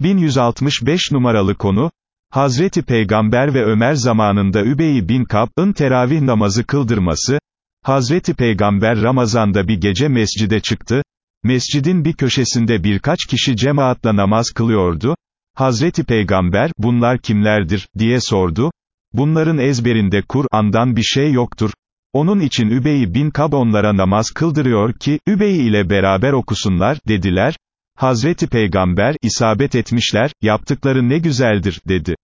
1165 numaralı konu, Hazreti Peygamber ve Ömer zamanında Übey bin Kab'ın teravih namazı kıldırması, Hazreti Peygamber Ramazan'da bir gece mescide çıktı, mescidin bir köşesinde birkaç kişi cemaatle namaz kılıyordu, Hazreti Peygamber, bunlar kimlerdir, diye sordu, bunların ezberinde Kur'an'dan bir şey yoktur, onun için Übey bin Kab onlara namaz kıldırıyor ki, Übey ile beraber okusunlar, dediler, Hazreti Peygamber, isabet etmişler, yaptıkları ne güzeldir, dedi.